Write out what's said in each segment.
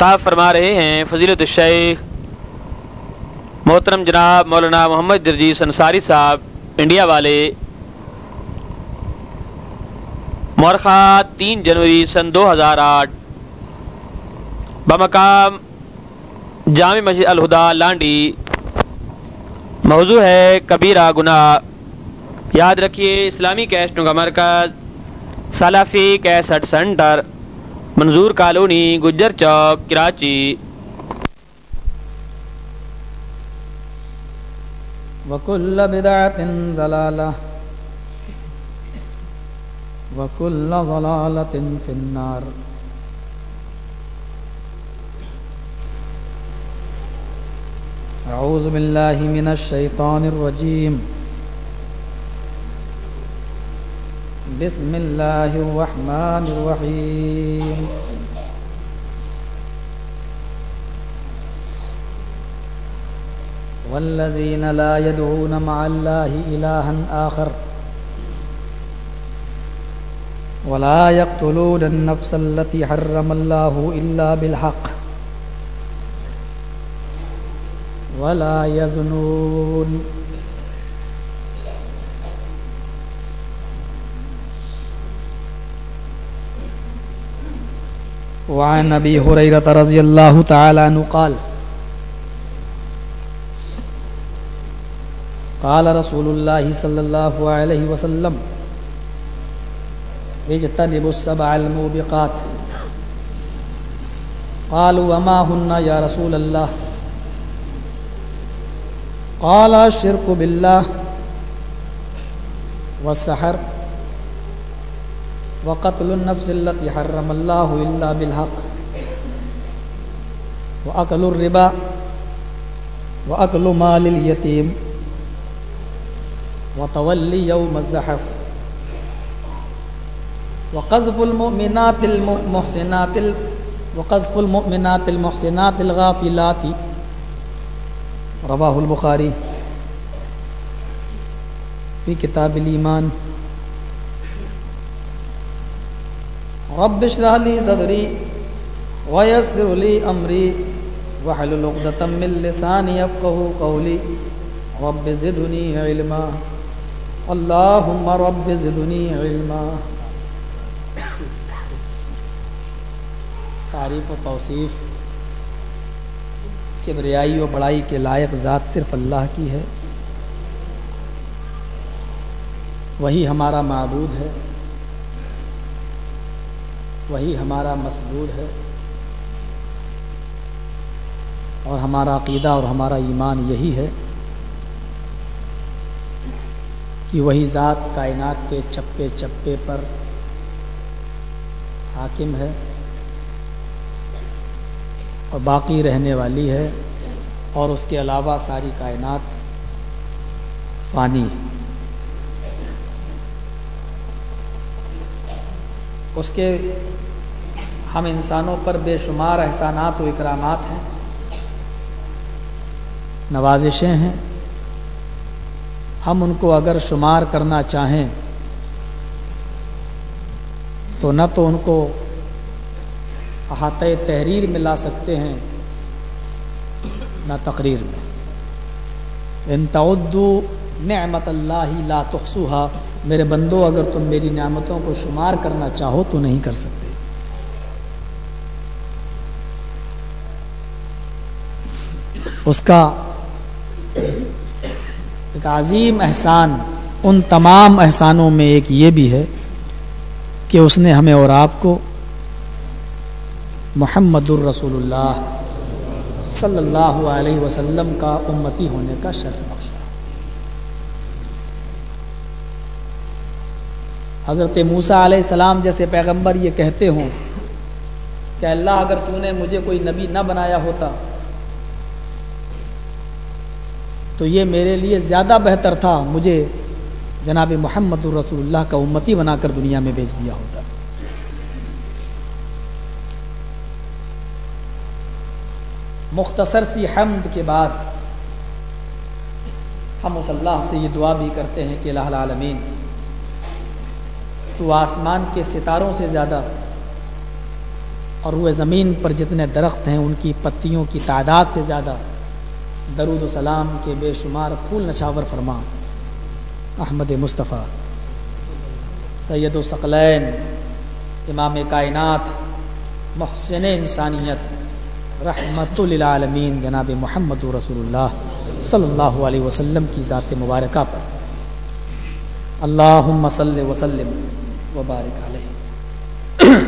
خطاب فرما رہے ہیں فضیلت الشیخ محترم جناب مولانا محمد درجیس انصاری صاحب، انڈیا والے۔ مورخہ تین جنوری سن دو ہزار آٹھ۔ بمقام جامع مسجد الہدا، لانڈی۔ موضوع ہے کبیرہ گناہ۔ یاد رکھیے، اسلامی کیسٹوں کا مرکز Salafi cassette centre. Manzoor colony, Gujar Chowk, Karachi. وكل بدعة ضلالة وكل ضلالة في النار۔ أعوذ بالله من الشيطان الرجيم بسم الله الرحمن الرحيم. والذين لا يدعون مع الله إلها آخر ولا يقتلون النفس التي حرم الله إلا بالحق ولا يزنون. وعن أبي هريرة رضي الله تعالى عنه قال قال رسول الله صلى الله عليه وسلم اجتنبوا السبع الموبقات. قالوا وما هن يا رسول الله. قال الشرك بالله والسحر وقتل النفس التي حرم الله إلا بالحق. وأكل الربا، وأكل مال اليتيم. وتولي يوم الزحف. وقذف المؤمنات المحسنات وقذف المؤمنات المحسنات الغافلات. رواه البخاري. في كتاب الإيمان. رب اشرح لي صدري ويسر لي أمري واحلل عقدة من لساني يفقهوا قولي. رب زدني علما. اللهم رب زدنی علما. تعریف و توصیف کبریائی و بڑائی کے لائق ذات صرف اللہ کی ہے۔ وہی ہمارا معبود ہے۔ وہی ہمارا مسجود ہے اور ہمارا عقیدہ اور ہمارا ایمان یہی ہے کہ وہی ذات کائنات کے چپے چپے پر حاکم ہے اور باقی رہنے والی ہے اور اس کے علاوہ ساری کائنات فانی اس کے ہم انسانوں پر بے شمار احسانات و اکرامات ہیں۔ نوازشیں ہیں۔ ہم ان کو اگر شمار کرنا چاہیں تو نہ تو ان کو احاطۂ تحریر میں لا سکتے ہیں، نہ تقریر میں۔ ان تعدو نعمت اللہ لا تخصوہا میرے بندو، اگر تم میری نعمتوں کو شمار کرنا چاہو تو نہیں کر سکتے۔ اس کا ایک عظیم احسان ان تمام احسانوں میں ایک یہ بھی ہے کہ اس نے ہمیں اور آپ کو محمد الرسول اللہ صلی اللہ علیہ وسلم کا امتی ہونے کا شرف حضرت موسیٰ علیہ السلام جیسے پیغمبر یہ کہتے ہوں کہ اللہ اگر تو نے مجھے کوئی نبی نہ بنایا ہوتا تو یہ میرے لیے زیادہ بہتر تھا، مجھے جناب محمد الرسول اللہ کا امتی بنا کر دنیا میں بیچ دیا ہوتا۔ مختصر سی حمد کے بعد ہم اس اللہ سے یہ دعا بھی کرتے ہیں کہ اللہ العالمین تو آسمان کے ستاروں سے زیادہ اور وہ زمین پر جتنے درخت ہیں ان کی پتیوں کی تعداد سے زیادہ۔ درود و سلام کے بے شمار پھول نچھاور فرما۔ احمد مصطفیٰ، سید و ثقلین امام کائنات، محسن انسانیت، رحمت للعالمین، جناب محمد رسول اللہ صلی اللہ علیہ وسلم کی ذات مبارکہ پر۔ اللہ صلی وسلم۔ وبارک علیہ۔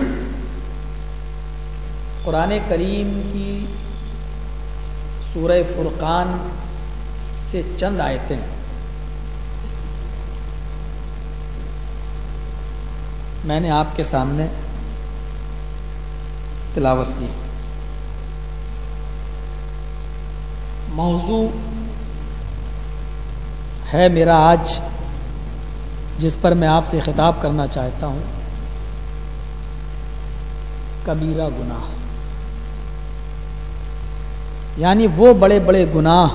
قرآن کریم کی سورہ فرقان سے چند آیتیں۔ میں نے آپ کے سامنے تلاوت کی۔ موضوع ہے میرا آج جس پر میں آپ سے خطاب کرنا چاہتا ہوں، کبیرہ گناہ۔ یعنی وہ بڑے بڑے گناہ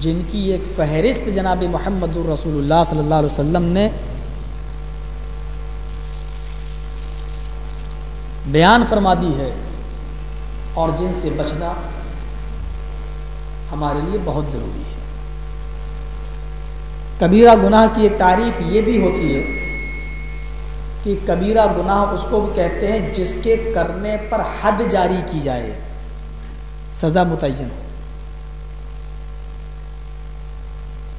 جن کی ایک فہرست جناب محمد الرسول اللہ صلی اللہ علیہ وسلم نے بیان فرما دی ہے اور جن سے بچنا ہمارے لیے بہت ضروری ہے۔ کبیرہ گناہ کی ایک تعریف یہ بھی ہوتی ہے کہ کبیرہ گناہ اس کو بھی کہتے ہیں جس کے کرنے پر حد جاری کی جائے۔ سزا متعین۔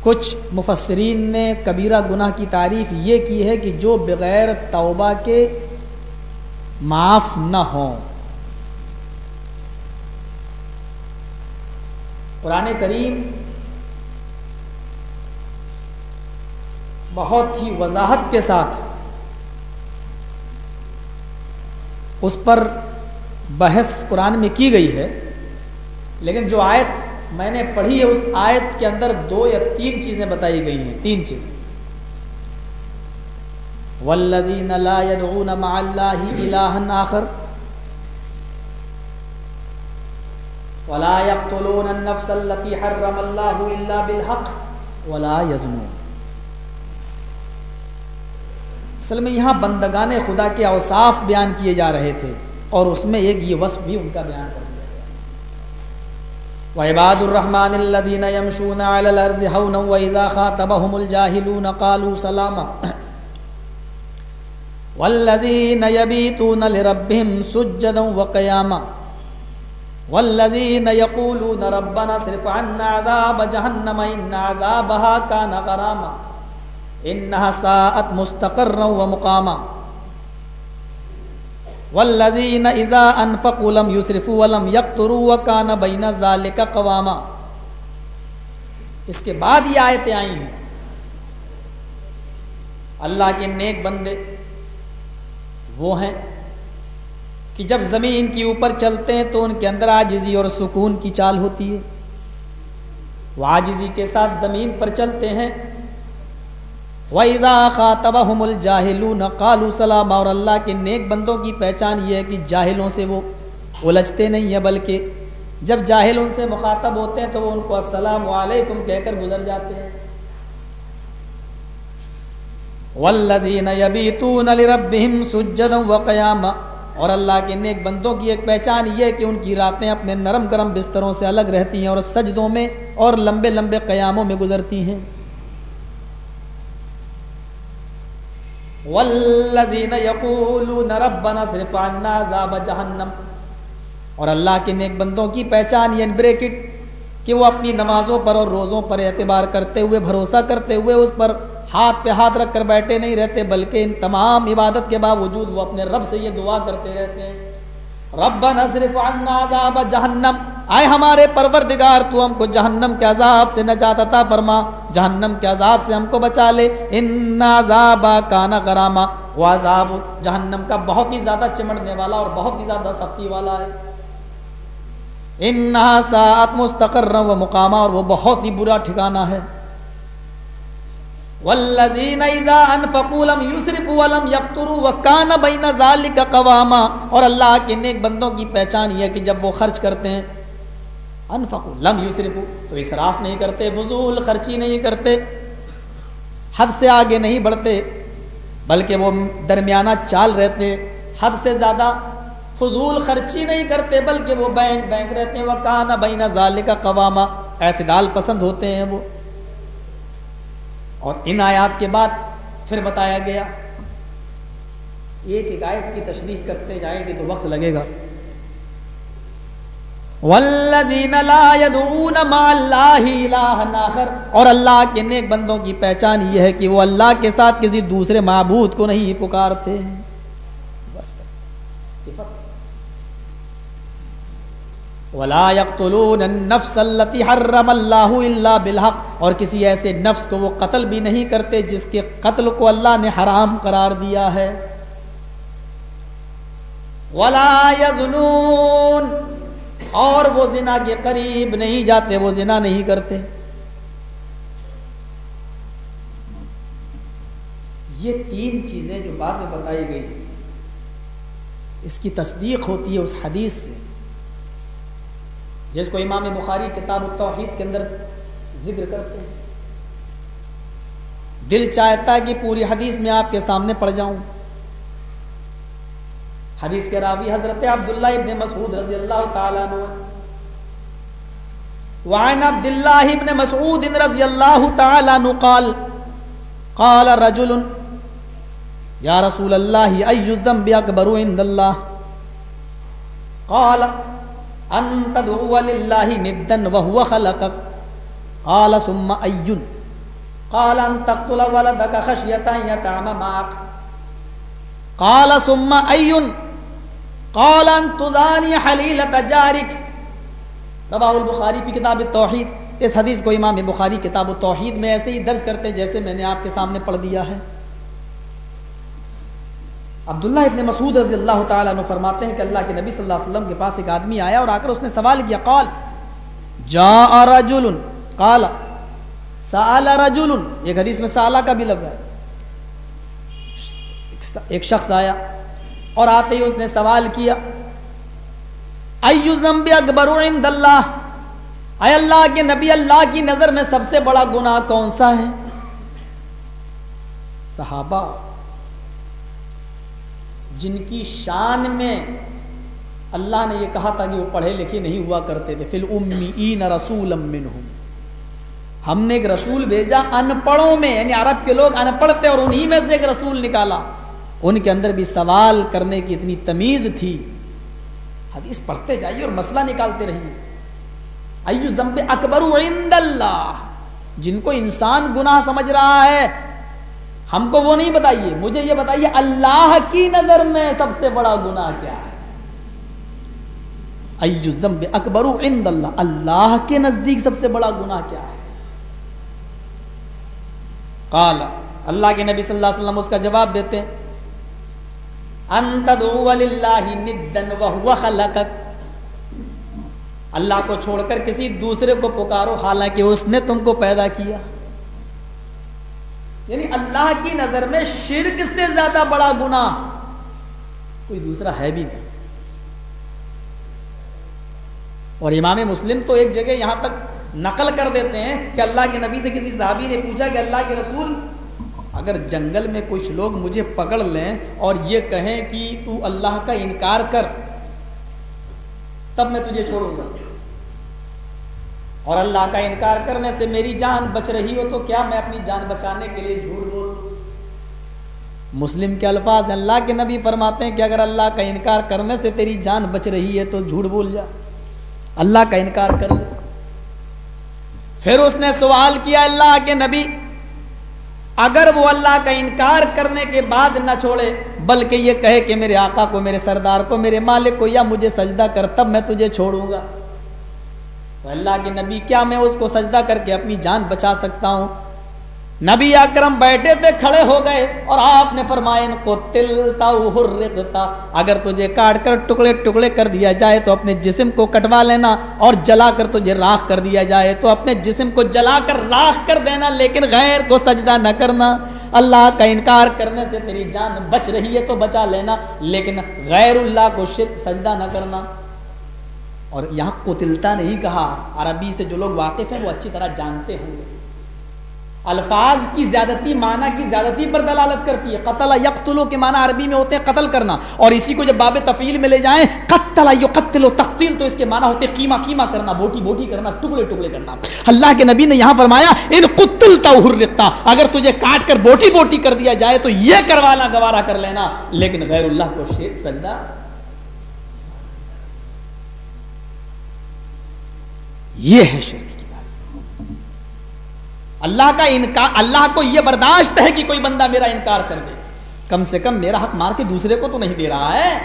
کچھ مفسرین نے کبیرہ گناہ کی تعریف یہ کی ہے کہ جو بغیر توبہ کے معاف نہ ہوں۔ قرآن کریم بہت ہی وضاحت کے ساتھ اس پر بحث قرآن میں کی گئی ہے، لیکن جو آیت میں نے پڑھی ہے، اس آیت کے اندر دو یا تین چیزیں بتائی گئی ہیں، تین چیزیں۔ والذین لا يدعون مع اللہ الہا آخر، ولا يقتلون النفس التي حرم الله الا بالحق ولا يزنون۔ اصل میں یہاں بندگان خدا کے اوصاف بیان کیے جا رہے تھے اور اس میں ایک یہ وصف بھی ان کا بیان کر دیا وعباد الرحمن الذين يمشون على الارض هونا واذا خاطبهم الجاهلون قالوا سلاما۔ والذين يبيتون لربهم سجدا وقياما والذين يقولون ربنا صرف عنا عذاب جهنم ان عذابها كان غراما۔ انها ساءت مستقرا ومقاما. والذین اذا انفقوا لم يسرفوا ولم يقتروا وكان بين ذلك قواما. اس کے بعد یہ آیتیں آئی ہیں. اللہ کے نیک بندے وہ ہیں کہ جب زمین کے اوپر چلتے ہیں تو ان کے اندر آجزی اور سکون کی چال ہوتی ہے. وہ آجزی کے ساتھ زمین پر چلتے ہیں وَإِذَا خَاطَبَهُمُ الْجَاهِلُونَ قَالُوا سَلَامًا اور اللہ کے نیک بندوں کی پہچان یہ ہے کہ جاہلوں سے وہ الجھتے نہیں ہیں، بلکہ جب جاہل ان سے مخاطب ہوتے ہیں تو وہ ان کو السلام علیکم کہہ کر گزر جاتے ہیں۔ وَالَّذِينَ يَبِيتُونَ لِرَبِّهِمْ سُجَّدًا وَقِيَامًا اور اللہ کے نیک بندوں کی ایک پہچان یہ ہے کہ ان کی راتیں اپنے نرم گرم بستروں سے الگ رہتی ہیں اور سجدوں میں اور لمبے لمبے قیاموں میں گزرتی ہیں۔ والذین یقولون ربنا صرف عنا عذاب جہنم۔ اور اللہ کے نیک بندوں کی پہچان یعنی یہ بریکٹ کہ وہ اپنی نمازوں پر اور روزوں پر اعتبار کرتے ہوئے، بھروسہ کرتے ہوئے اس پر ہاتھ پہ ہاتھ رکھ کر بیٹھے نہیں رہتے، بلکہ ان تمام عبادت کے باوجود وہ اپنے رب سے یہ دعا کرتے رہتے ہیں۔ ربنا صرف عنا عذاب جہنم۔ آئے ہمارے پروردگار، تو ہم کو جہنم کے عذاب سے نجات عطا فرما۔ جہنم کے عذاب سے ہم کو بچا لے۔ ان عذاب کانا غراما۔ وہ عذاب جہنم کا بہت ہی زیادہ چمڑنے والا اور بہت ہی زیادہ سختی والا ہے۔ ان ساعت مستقر و مقامہ اور وہ بہت ہی برا ٹھکانہ ہے۔ والذین اذا انفقوا لم يسرفوا ولم يقتروا وكان بين ذلك قواما اور اللہ کے نیک بندوں کی پہچان یہ ہے کہ جب وہ خرچ کرتے ہیں، انفقوا لم يسرفوا تو اسراف نہیں کرتے، فضول خرچی نہیں کرتے، حد سے آگے نہیں بڑھتے، بلکہ وہ درمیانہ چال رہتے، حد سے زیادہ فضول خرچی نہیں کرتے، بلکہ وہ بینک بینک رہتے ہیں وہ کانا بین ظال کا قوامہ اعتدال پسند ہوتے ہیں وہ۔ اور ان آیات کے بعد پھر بتایا گیا، ایک ایک آیت کی تشریح کرتے جائیں گے تو وقت لگے گا۔ والذین لا يدعون مع اللہ الہ آخر، اور اللہ کے نیک بندوں کی پہچان یہ ہے کہ وہ اللہ کے ساتھ کسی دوسرے معبود کو نہیں پکارتے۔ بس۔ صفت ولا يقتلون النفس التي حرم الله الا بالحق اور کسی ایسے نفس کو وہ قتل بھی نہیں کرتے جس کے قتل کو اللہ نے حرام قرار دیا ہے۔ ولا يظنون اور وہ زنا کے قریب نہیں جاتے، وہ زنا نہیں کرتے۔ یہ تین چیزیں جو بعد میں بتائی گئی، اس کی تصدیق ہوتی ہے اس حدیث سے۔ جس کو امام بخاری کتاب التوحید کے اندر ذکر کرتے ہیں۔ دل چاہتا ہے کہ پوری حدیث میں آپ کے سامنے پڑ جاؤں۔ حدیث کے راوی حضرت عبداللہ ابن مسعود رضی اللہ تعالیٰ عنہ۔ وعن عبد الله ابن مسعود رضی اللہ تعالیٰ عنہ قال قال رجل، یا رسول اللہ، ای الذنب اکبر عند اللہ؟ قال ان تدعو للہ ندا وهو خلقك. قال ثم ای قال ان تقتل ولدك خشیتا یتعم معك. قال ثم ای قال ان تزانی حلیلت جارک رواہ البخاری کی کتاب التوحید اس حدیث کو امام بخاری کتاب التوحید میں ایسے ہی درج کرتے جیسے میں نے آپ کے سامنے پڑھ دیا ہے. عبداللہ ابن مسعود رضی اللہ تعالیٰ عنہ فرماتے ہیں کہ اللہ کے نبی صلی اللہ علیہ وسلم کے پاس ایک آدمی آیا اور آ کر اس نے سوال کیا، قال، جاء رجل، قال، سأل رجل ایک حدیث میں سالہ کا بھی لفظ ہے۔ ایک شخص آیا اور آتے ہی اس نے سوال کیا ایو ذنب اکبر عند اللہ؟ اے اللہ کے نبی، اللہ کی نظر میں سب سے بڑا گناہ کون سا ہے؟ صحابہ جن کی شان میں اللہ نے یہ کہا تھا کہ وہ پڑھے لکھے نہیں ہوا کرتے تھے۔ فل امی رسول ہم نے ایک رسول بھیجا ان پڑھوں میں یعنی عرب کے لوگ ان پڑھ تھے اور انہی میں سے ایک رسول نکالا۔ ان کے اندر بھی سوال کرنے کی اتنی تمیز تھی۔ حدیث پڑھتے جائیے اور مسئلہ نکالتے رہیے۔ ایو ذنب اکبر عند اللہ۔ جن کو انسان گناہ سمجھ رہا ہے ہم کو وہ نہیں بتائیے، مجھے یہ بتائیے، اللہ کی نظر میں سب سے بڑا گناہ کیا ہے؟ ذنب اکبر عند اللہ اللہ کے نزدیک سب سے بڑا گناہ کیا ہے؟ قال، اللہ کے نبی صلی اللہ علیہ وسلم اس کا جواب دیتے ہیں اللہ کو چھوڑ کر کسی دوسرے کو پکارو، حالانکہ اس نے تم کو پیدا کیا۔ یعنی اللہ کی نظر میں شرک سے زیادہ بڑا گنا کوئی دوسرا ہے بھی نہیں۔ اور امام مسلم تو ایک جگہ یہاں تک نقل کر دیتے ہیں کہ اللہ کے نبی سے کسی صحابی نے پوچھا کہ اللہ کے رسول، اگر جنگل میں کچھ لوگ مجھے پکڑ لیں اور یہ کہیں کہ تو اللہ کا انکار کر، تب میں تجھے چھوڑوں گا۔ اور اللہ کا انکار کرنے سے میری جان بچ رہی ہو تو کیا میں اپنی جان بچانے کے لیے جھوٹ بول مسلم کے الفاظ اللہ کے نبی فرماتے ہیں کہ اگر اللہ کا انکار کرنے سے تیری جان بچ رہی ہے تو جھوٹ بول جا۔ اللہ کا انکار کر دے۔ پھر اس نے سوال کیا اللہ کے نبی، اگر وہ اللہ کا انکار کرنے کے بعد نہ چھوڑے، بلکہ یہ کہے کہ میرے آقا کو، میرے سردار کو، میرے مالک کو یا مجھے سجدہ کر، تب میں تجھے چھوڑوں گا۔ تو اللہ کے نبی، کیا میں اس کو سجدہ کر کے اپنی جان بچا سکتا ہوں؟ نبی اکرم بیٹھے تھے، کھڑے ہو گئے اور آپ نے فرمایا، ان کو تلتا اگر تجھے کاٹ کر ٹکڑے ٹکڑے کر دیا جائے تو اپنے جسم کو کٹوا لینا اور جلا کر تجھے راکھ کر دیا جائے تو اپنے جسم کو جلا کر راکھ کر دینا، لیکن غیر کو سجدہ نہ کرنا۔ اللہ کا انکار کرنے سے تیری جان بچ رہی ہے تو بچا لینا، لیکن غیر اللہ کو شرک، سجدہ نہ کرنا۔ اور یہاں قتلتا نہیں کہا، عربی سے جو لوگ واقف ہیں وہ اچھی طرح جانتے ہوں گے۔ الفاظ کی زیادتی، معنی کی زیادتی پر دلالت کرتی ہے۔ قتل یقتلو کے معنی عربی میں ہوتے ہیں قتل کرنا۔ اور اسی کو جب باب تفیل میں لے جائیں، قتل یقتل تقتیل تو اس کے معنی ہوتے قیمہ قیمہ کرنا، بوٹی بوٹی کرنا، ٹکڑے ٹکڑے کرنا۔ اللہ کے نبی نے یہاں فرمایا، ان قتلتا حرقتا، اگر تجھے کاٹ کر بوٹی بوٹی کر دیا جائے تو یہ کروانا گوارا کر لینا۔ لیکن غیر اللہ کو شیر سجدہ یہ ہے شرک اللہ کا انکار، اللہ کو یہ برداشت ہے کہ کوئی بندہ میرا انکار کر دے۔ کم سے کم میرا حق مار کے دوسرے کو تو نہیں دے رہا ہے۔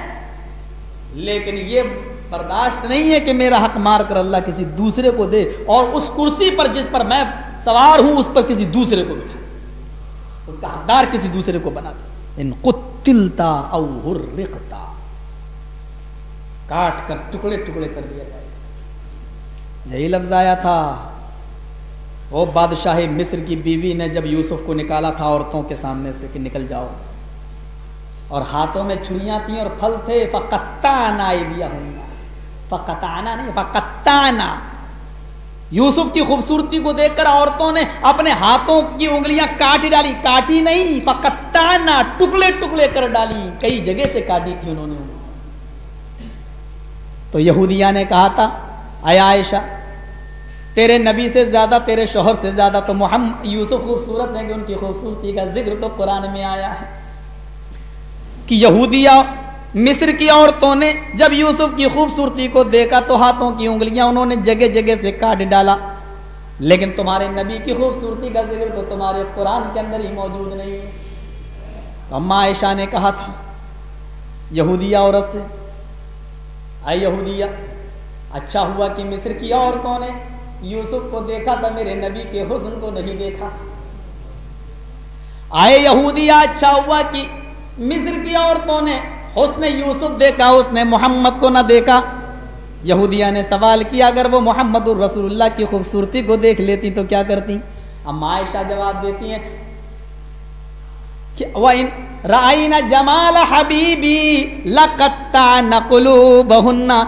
لیکن یہ برداشت نہیں ہے کہ میرا حق مار کر اللہ کسی دوسرے کو دے اور اس کرسی پر جس پر میں سوار ہوں، اس پر کسی دوسرے کو بٹھا۔ اس کا حقدار کسی دوسرے کو بنا دے۔ ان قتلتا او حرقتا۔ کاٹ کر ٹکڑے ٹکڑے کر دیا جائے۔ یہی لفظ آیا تھا۔ وہ بادشاہ مصر کی بیوی نے جب یوسف کو نکالا تھا عورتوں کے سامنے سے کہ نکل جاؤ۔ اور ہاتھوں میں چھڑیاں تھیں اور پھل تھے۔ فقتانا فقتانا نہیں فقتانا یوسف کی خوبصورتی کو دیکھ کر عورتوں نے اپنے ہاتھوں کی انگلیاں کاٹی ڈالی۔ کاٹی نہیں فقتانا ٹکڑے ٹکڑے کر ڈالی۔ کئی جگہ سے کاٹی تھی انہوں نے۔ تو یہودیہ نے کہا تھا اے عائشہ؟ تیرے نبی سے زیادہ، تیرے شوہر سے زیادہ تو محمد یوسف خوبصورت ہے کہ ان کی خوبصورتی کا ذکر تو قرآن میں آیا ہے۔ کہ یہودیہ مصر کی عورتوں نے جب یوسف کی خوبصورتی کو دیکھا تو ہاتھوں کی انگلیاں انہوں نے جگہ جگہ سے کاٹ ڈالا۔ لیکن تمہارے نبی کی خوبصورتی کا ذکر تو تمہارے قرآن کے اندر ہی موجود نہیں ہے۔ تو اما عائشہ نے کہا تھا یہودیہ عورت سے، اے یہودیہ اچھا ہوا کہ مصر کی عورتوں نے یوسف کو دیکھا تھا، میرے نبی کے حسن کو نہیں دیکھا۔ آئے یہودی اچھا ہوا کہ مصر کی عورتوں نے حسن یوسف دیکھا، اس نے محمد کو نہ دیکھا۔ یہودیہ نے سوال کیا، اگر وہ محمد الرسول اللہ کی خوبصورتی کو دیکھ لیتی تو کیا کرتی؟ اب عائشہ جواب دیتی ہیں جمال حبیبی لقتا نقلو بہنا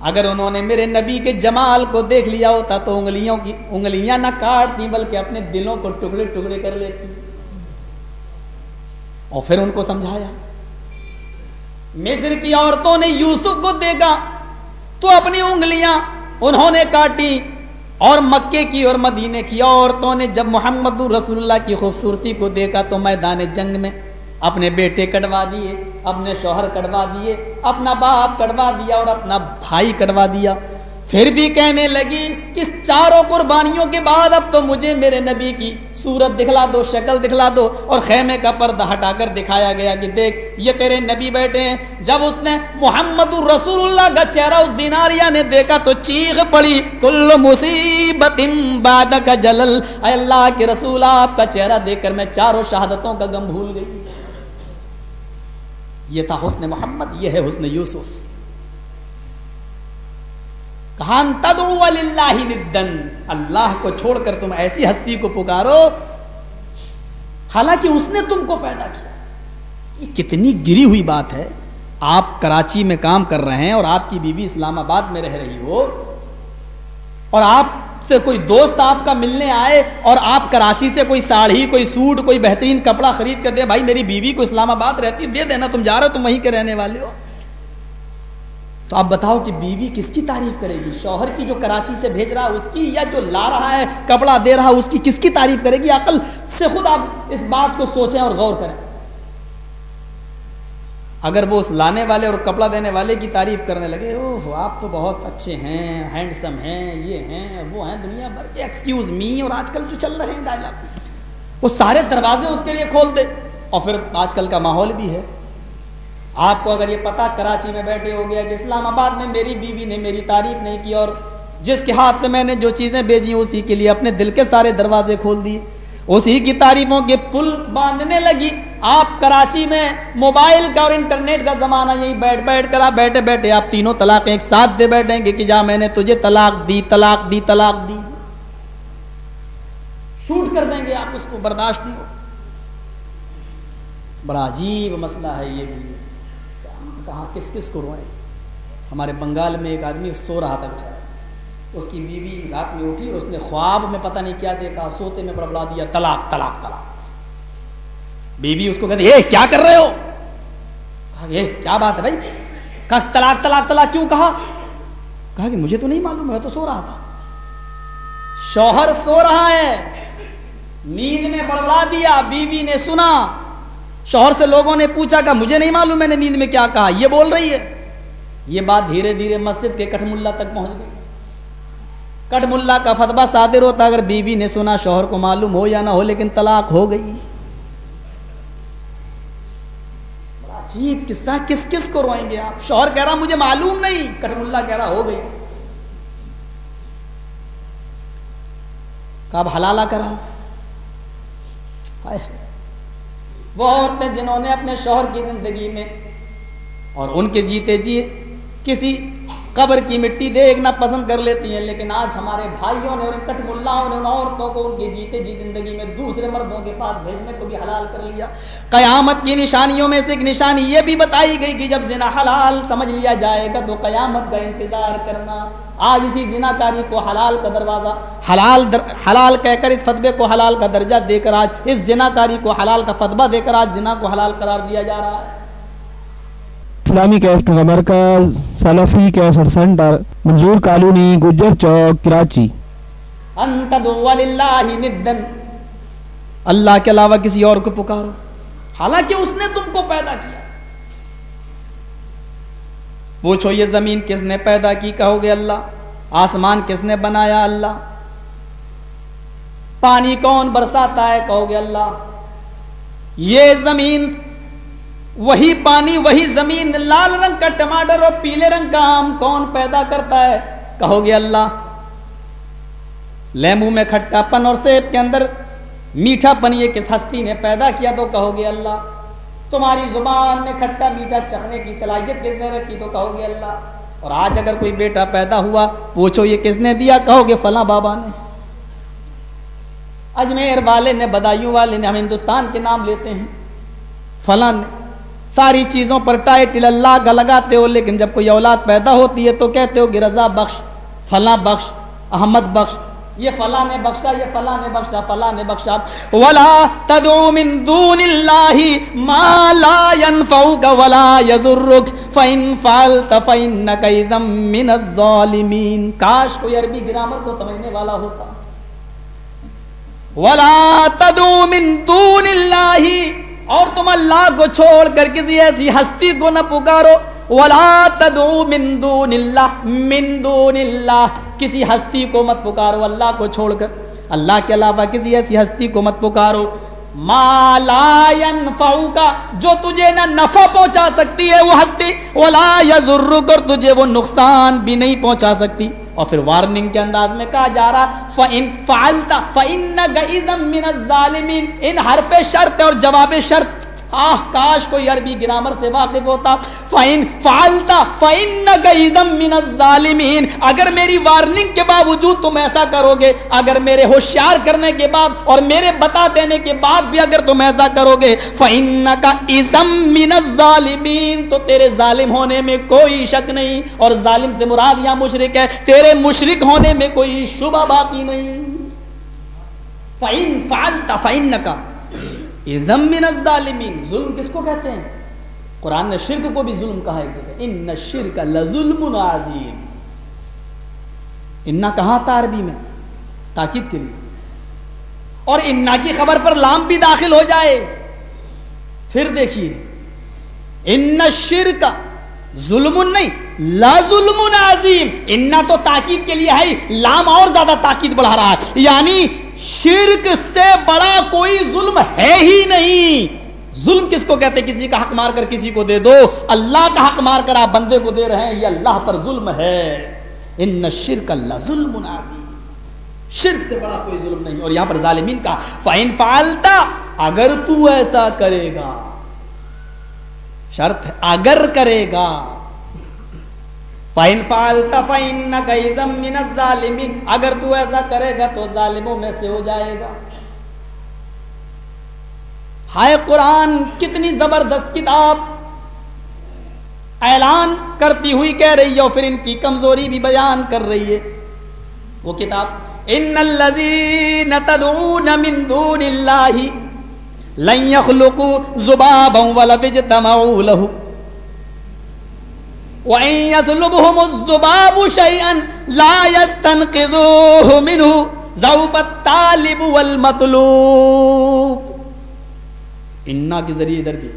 اگر انہوں نے میرے نبی کے جمال کو دیکھ لیا ہوتا تو انگلیوں کی انگلیاں نہ کاٹتی، بلکہ اپنے دلوں کو ٹکڑے ٹکڑے کر لیتی۔ اور پھر ان کو سمجھایا، مصر کی عورتوں نے یوسف کو دیکھا، تو اپنی انگلیاں انہوں نے کاٹی اور مکے کی اور مدینے کی۔ عورتوں نے جب محمد رسول اللہ کی خوبصورتی کو دیکھا تو میدان جنگ میں اپنے بیٹے کٹوا دیے، اپنے شوہر کٹوا دیے، اپنا باپ کٹوا دیا اور اپنا بھائی کٹوا دیا۔ پھر بھی کہنے لگی کہ چاروں قربانیوں کے بعد اب تو مجھے میرے نبی کی صورت دکھلا دو، شکل دکھلا دو۔ اور خیمے کا پردہ ہٹا کر دکھایا گیا کہ دیکھ، یہ تیرے نبی بیٹے ہیں۔ جب اس نے محمد الرسول اللہ کا چہرہ اس دیناریا نے دیکھا تو چیخ پڑی، کل مصیبت بعد کا جلل۔ اے اللہ کے رسول، آپ کا چہرہ دیکھ کر میں چاروں شہادتوں کا غم بھول گئی۔ یہ تھا حسن محمد، یہ ہے حسن یوسف۔ کہان ندن اللہ کو چھوڑ کر تم ایسی ہستی کو پکارو۔ حالانکہ اس نے تم کو پیدا کیا۔ یہ کتنی گری ہوئی بات ہے۔ آپ کراچی میں کام کر رہے ہیں اور آپ کی بیوی اسلام آباد میں رہ رہی ہو۔ اور آپ سے کوئی دوست آپ کا ملنے آئے اور آپ کراچی سے کوئی ساڑھی، کوئی سوٹ، کوئی بہترین کپڑا خرید کر دے، بھائی میری بیوی کو اسلام آباد رہتی دے دینا، تم جا رہے ہو، تم وہیں کے رہنے والے ہو۔ تو آپ بتاؤ کہ بیوی کس کی تعریف کرے گی؟ شوہر کی جو کراچی سے بھیج رہا ہے اس کی یا جو لا رہا ہے، کپڑا دے رہا اس کی کس کی تعریف کرے گی؟ عقل سے خود آپ اس بات کو سوچیں اور غور کریں۔ اگر وہ اس لانے والے اور کپڑا دینے والے کی تعریف کرنے لگے، اوہ، آپ تو بہت اچھے ہیں، ہینڈسم ہیں، یہ ہیں، وہ ہیں، دنیا بھر کے ایکسکیوز می اور آج کل جو چل رہے ہیں ڈائلاگ وہ سارے دروازے اس کے لیے کھول دے۔ اور پھر آج کل کا ماحول بھی ہے۔ آپ کو اگر یہ پتا کراچی میں بیٹھے ہو گیا کہ اسلام آباد میں میری بیوی نے میری تعریف نہیں کی اور جس کے ہاتھ میں نے جو چیزیں بھیجی، اسی کے لیے اپنے دل کے سارے دروازے کھول دیے۔ اسی کی تعریفوں کے پل باندھنے لگی۔ آپ کراچی میں موبائل کا اور انٹرنیٹ کا زمانہ یہی بیٹھ بیٹھ کر آپ بیٹھے بیٹھے آپ تینوں طلاق ایک ساتھ دے بیٹھیں گے کہ جا میں نے تجھے طلاق دی طلاق دی طلاق دی۔ شوٹ کر دیں گے آپ اس کو، برداشت نہیں ہو۔ بڑا عجیب مسئلہ ہے یہ بھی۔ کہاں کس کس کو روئیں؟ ہمارے بنگال میں ایک آدمی سو رہا تھا بیچارا اس کی بیوی رات میں اٹھی اور اس نے خواب میں پتہ نہیں کیا دیکھا، سوتے میں بڑبڑا دیا، طلاق طلاق طلاق۔ بیوی اس کو کہتے یہ کیا کر رہے ہو؟ کہا یہ کیا بات ہے بھائی؟ کہا، طلاق طلاق طلاق کیوں کہا؟ کہا کہ، مجھے تو نہیں معلوم، میں تو سو رہا تھا۔ شوہر سو رہا ہے۔ نیند میں بڑبڑا دیا، بیوی نے سنا۔ شوہر سے لوگوں نے پوچھا کہ مجھے نہیں معلوم میں نے نیند میں کیا کہا، یہ بول رہی ہے؟ یہ بات دھیرے دھیرے مسجد کے کٹ ملا تک پہنچ گئی۔ کٹ ملا کا فتبہ صادر ہوتا اگر بیوی نے سنا شوہر کو معلوم ہو یا نہ ہو لیکن طلاق ہو گئی۔ بڑا عجیب قصہ کس کس کو روئیں گے آپ؟ شوہر کہہ رہا مجھے معلوم نہیں، کٹ ملا کہہ رہا ہو گئی۔ کب حلالہ کرا۔ وہ عورتیں جنہوں نے اپنے شوہر کی زندگی میں اور ان کے جیتے جی کسی قبر کی مٹی دیکھنا پسند کر لیتی ہیں، لیکن آج ہمارے بھائیوں نے اور ان کٹ ملاؤں نے ان عورتوں کو ان کے جیتے جی زندگی میں دوسرے مردوں کے پاس بھیجنے کو بھی حلال کر لیا۔ قیامت کی نشانیوں میں سے ایک نشانی یہ بھی بتائی گئی کہ جب زنا حلال سمجھ لیا جائے گا تو قیامت کا انتظار کرنا۔ آج اسی زنا کاری کو حلال کا دروازہ، حلال در، حلال کہہ کر اس فتبے کو حلال کا درجہ دے کر آج اس زنا کاری کو حلال کا فتبہ دے کر آج زنا کو حلال قرار دیا جا رہا ہے۔ اسلامی کیسٹ کا مرکز، Salafi cassette centre, Manzoor colony, Gujar Chowk, Karachi. انت ندن اللہ کے علاوہ کسی اور کو پکارو۔ حالانکہ اس نے تم کو پیدا کیا۔ پوچھو یہ زمین کس نے پیدا کی؟ کہو گے اللہ۔ آسمان کس نے بنایا؟ اللہ۔ پانی کون برساتا ہے؟ کہو گے اللہ۔ یہ زمین وہی پانی، وہی زمین، لال رنگ کا ٹماٹر اور پیلے رنگ کا آم کون پیدا کرتا ہے؟ کہو گے اللہ۔ لیمو میں کھٹا پن اور سیب کے اندر میٹھا پن یہ کس ہستی نے پیدا کیا تو کہو گے اللہ۔ تمہاری زبان میں کھٹا میٹھا چکھنے کی صلاحیت کس نے رکھی تو کہو گے اللہ۔ اور آج اگر کوئی بیٹا پیدا ہوا، پوچھو یہ کس نے دیا؟ کہو گے فلاں بابا نے۔ اجمیر والے نے، بدایوں والے نے، ہم ہندوستان کے نام لیتے ہیں۔ فلاں نے۔ ساری چیزوں پر ٹائٹل اللہ کا لگاتے ہو، لیکن جب کوئی اولاد پیدا ہوتی ہے تو کہتے ہو کہ رضا بخش، فلاں بخش، احمد بخش، یہ فلاں نے بخشا، یہ فلاں نے بخشا، فلاں نے بخشا۔ ولا تدعو من دون اللہ ما لا ينفعك ولا يضرك۔ فان فعلت فانك اذا من الظالمین کاش کوئی عربی گرامر کو سمجھنے والا ہوتا۔ ولا تدعو من دون اللہ اور تم اللہ کو چھوڑ کر کسی ایسی ہستی کو نہ پکارو۔ ولا تدعو من دون اللہ من دون اللہ کسی ہستی کو مت پکارو، اللہ کو چھوڑ کر۔ اللہ کے علاوہ کسی ایسی ہستی کو مت پکارو۔ ما لا ينفعك جو تجھے نہ نفع پہنچا سکتی ہے وہ ہستی۔ ولا يضرك اور تجھے وہ نقصان بھی نہیں پہنچا سکتی۔ اور پھر وارننگ کے انداز میں کہا جا رہا، فَإِن فَعَلْتَ فَإِنَّ گَئِزًا مِّنَ الظَّالِمِينَ، ان حرف شرط اور جواب شرط آہ، کاش کوئی عربی گرامر سے واقف ہوتا۔ فَإِن فَعَلْتَ فَإِنَّ گَئِزًا مِّنَ اگر میری وارننگ کے باوجود تم ایسا کرو گے، اگر میرے ہوشیار کرنے کے بعد اور میرے بتا دینے کے بعد بھی اگر تم ایسا کرو گے، فَإِنَّكَ إِذًا مِّنَ الظَّالِمِينَ۔ تو تیرے ظالم ہونے میں کوئی شک نہیں، اور ظالم سے مراد یہاں مشرک ہے، تیرے مشرک ہونے میں کوئی شبہ باقی نہیں۔ فَإِن فَعَلْتَ فَإِنَّكَ من الظالمین ظلم کس کو کہتے ہیں؟ قرآن نے شرک کو بھی ظلم کہا ایک جگہ۔ ان شرک لظلم عظیم انا کہاں تھا عربی میں؟ تاکید کے لیے۔ اور انا کی خبر پر لام بھی داخل ہو جائے۔ پھر دیکھیے۔ ان شرک ظلم نہیں لا ظلم عظیم انا تو تاکید کے لیے ہے، لام اور زیادہ تاکید بڑھا رہا ہے۔ یعنی شرک سے بڑا کوئی ظلم ہے ہی نہیں۔ ظلم کس کو کہتے کسی کا حق مار کر کسی کو دے دو۔ اللہ کا حق مار کر آپ بندے کو دے رہے ہیں، یہ اللہ پر ظلم ہے۔ ان شرک اللہ ظلم شرک سے بڑا کوئی ظلم نہیں۔ اور یہاں پر ظالمین کا فائن فالتا اگر تو ایسا کرے گا۔ شرط ہے، اگر کرے گا۔ فَإِن فَعَلْتَ فَإِنَّكَ إِذًا مِّنَ الظَّالِمِينَ۔ اگر تو ایسا کرے گا تو ظالموں میں سے ہو جائے گا۔ ہائے قرآن، کتنی زبردست کتاب اعلان کرتی ہوئی کہہ رہی ہے اور پھر ان کی کمزوری بھی بیان کر رہی ہے۔ وہ کتاب ان الذين تدعون من دون الله لن يخلقوا ذبابا ولا يجتمعوا له۔ وان يسلبهم الذباب شيئا لا يستنقذوه منه ذوب الطالب والمطلوب۔ انا کے ذریعے ادھر بھی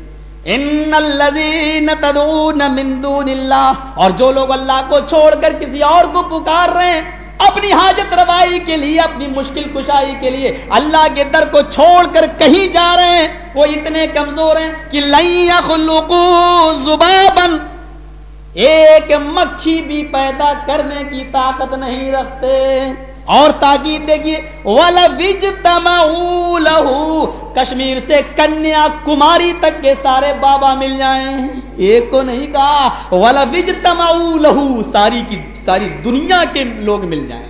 ان الذين تدعون من دون اللہ اور جو لوگ اللہ کو چھوڑ کر کسی اور کو پکار رہے ہیں، اپنی حاجت روائی کے لیے، اپنی مشکل کشائی کے لیے اللہ کے در کو چھوڑ کر کہیں جا رہے ہیں، وہ اتنے کمزور ہیں کہ زبابن ایک مکھی بھی پیدا کرنے کی طاقت نہیں رکھتے۔ اور تاکید دیکھیے کشمیر سے کنیا کماری تک کے سارے بابا مل جائیں۔ ایک کو نہیں کہا والا وج تماؤ لہو ساری کی، ساری دنیا کے لوگ مل جائیں۔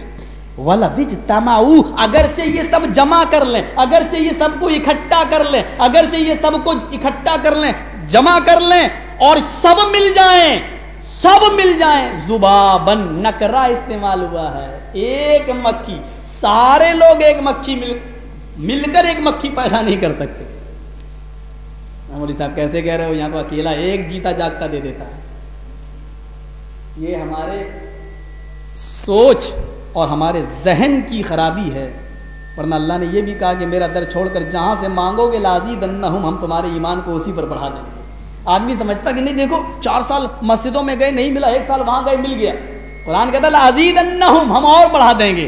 والا وج تماؤ اگر چاہیے سب جمع کر لیں اگر چاہیے سب کو اکٹھا کر لیں اگر چاہیے سب کو اکٹھا کر لیں، جمع کر لیں اور سب مل جائیں۔ سب مل جائیں۔ زبابن نکرا استعمال ہوا ہے۔ ایک مکھی، سارے لوگ ایک مکھی مل مل کر ایک مکھی پیدا نہیں کر سکتے۔ مولی صاحب کیسے کہہ رہے ہو؟ یہاں تو اکیلا ایک جیتا جاگتا دے دیتا ہے۔ یہ ہمارے سوچ اور ہمارے ذہن کی خرابی ہے۔ ورنہ اللہ نے یہ بھی کہا کہ میرا در چھوڑ کر جہاں سے مانگو گے، لازی دن ہم تمہارے ایمان کو اسی پر بڑھا دیں گے۔ آدمی سمجھتا کہ نہیں، دیکھو، چار سال مسجدوں میں گئے، نہیں ملا، ایک سال وہاں گئے، مل گیا۔ قرآن کہتا ہے انہم ہم اور بڑھا دیں گے۔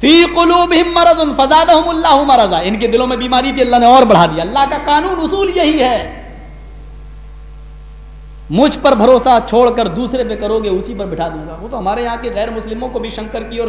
فی قلوبہم مرض فزادہم اللہ مرضا۔ ان کے دلوں میں بیماری تھی، اللہ نے اور بڑھا دیا۔ اللہ کا قانون، اصول یہی ہے۔ مجھ پر بھروسہ چھوڑ کر دوسرے پہ کرو گے، اسی پر بٹھا دوں گا۔ وہ تو ہمارے یہاں کے غیر مسلموں کو بھی شنکر کی اور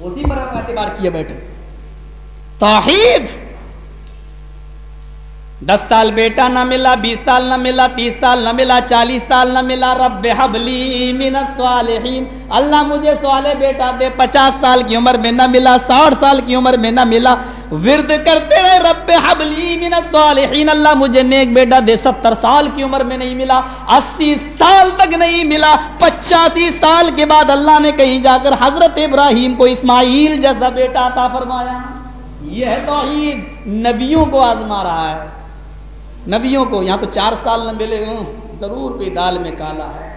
اسی پر اعتبار کیے بیٹھے۔ توحید! دس سال بیٹا نہ ملا، بیس سال نہ ملا، تیس سال نہ ملا، چالیس سال نہ ملا، رب حبلی من الصالحین۔ اللہ مجھے سوالے بیٹا دے، پچاس سال کی عمر میں نہ ملا، ساٹھ سال کی عمر میں نہ ملا۔ ورد کرتے رہے، رب حبلی من الصالحین۔ اللہ مجھے نیک بیٹا دے، ستر سال کی عمر میں نہیں ملا، اسی سال تک نہیں ملا۔ پچاسی سال کے بعد اللہ نے کہیں جا کر حضرت ابراہیم کو اسماعیل جیسا بیٹا عطا فرمایا۔ یہ توحید نبیوں کو آزما رہا ہے۔ نبیوں کو یہاں تو چار سال نہ ملے ہوں، ضرور کوئی دال میں کالا ہے۔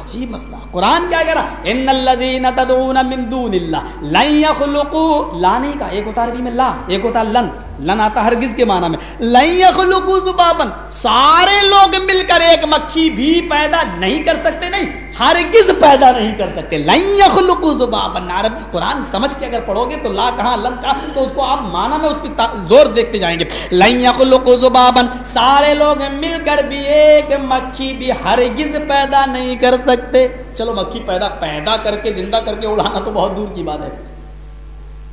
عجیب مسئلہ۔ قرآن کیا کہہ رہا ان الذين تدعون من دون الله لن يخلقوا لا نہیں کہا، ایک ہوتا عربی میں لا، ایک ہوتا لن۔ لن آتا ہرگز کے معنی میں۔ لن يخلقوا ذبابا۔ سارے لوگ مل کر ایک مکھی بھی پیدا نہیں کر سکتے، نہیں، ہرگز پیدا نہیں کر سکتے۔ لن يخلقوا ذبابا۔ عربی قرآن سمجھ کے اگر پڑھو گے تو لا کہاں لن کہا تو اس کو آپ معنی میں اس کی زور دیکھتے جائیں گے۔ لن يخلقوا ذبابا۔ سارے لوگ مل کر بھی ایک مکھی بھی ہرگز پیدا نہیں کر سکتے۔ چلو، مکھی پیدا پیدا کر کے، زندہ کر کے اڑانا تو بہت دور کی بات ہے۔